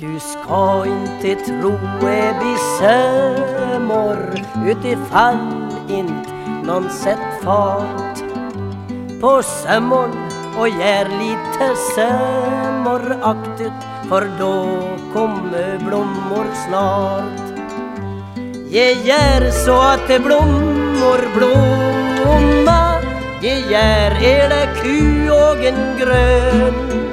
Du ska inte tro är utifall inte någon sett fart på sömmorn och gör lite sömmoraktigt för då kommer blommor snart. Ge gör så att det blommor blomma Ge gör hela det kuågen grön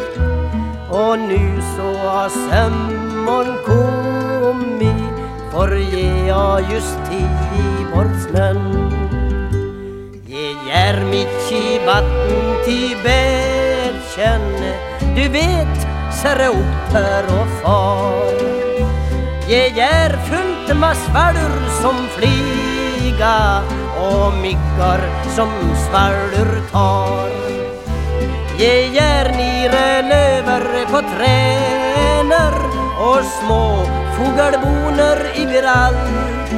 och nu så har sömmon kommit För ge jag just till bort Ge gär mitt i vatten till bärkänn Du vet, serre upphör och far Ge gär fullt med svalor som flyga och myggar som svalor tar. Ge gär nere löver på tränar och små fågelbonor överallt.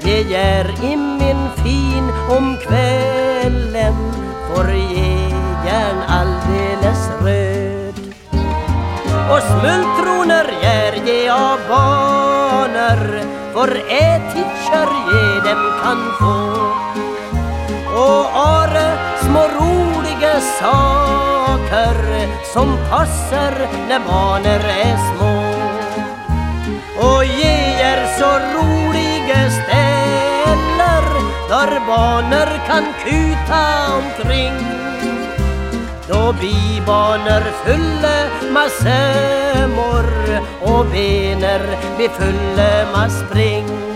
Ge gär i min fin om kvällen får ge järn alldeles röd. Och smultroner gär ge av banor för ätitcher ge dem kan få. Och are små roliga saker som passar när barnen är små. Och ge er så roliga ställer där barnen kan kuta omkring. Då blir barnen fulla med sömmor och bener blir fulla med spring.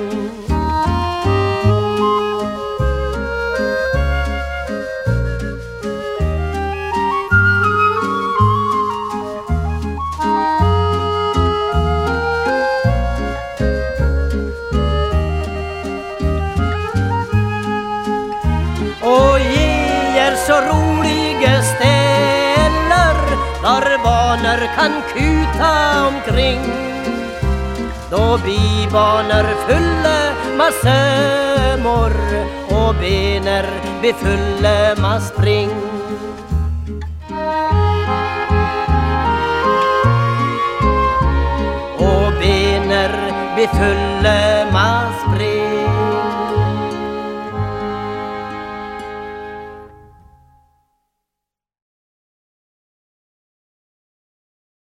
Där kan kuta omkring. Då bibanor barnen fulla sömmor och bener blir masspring spring. Och bener blir masspring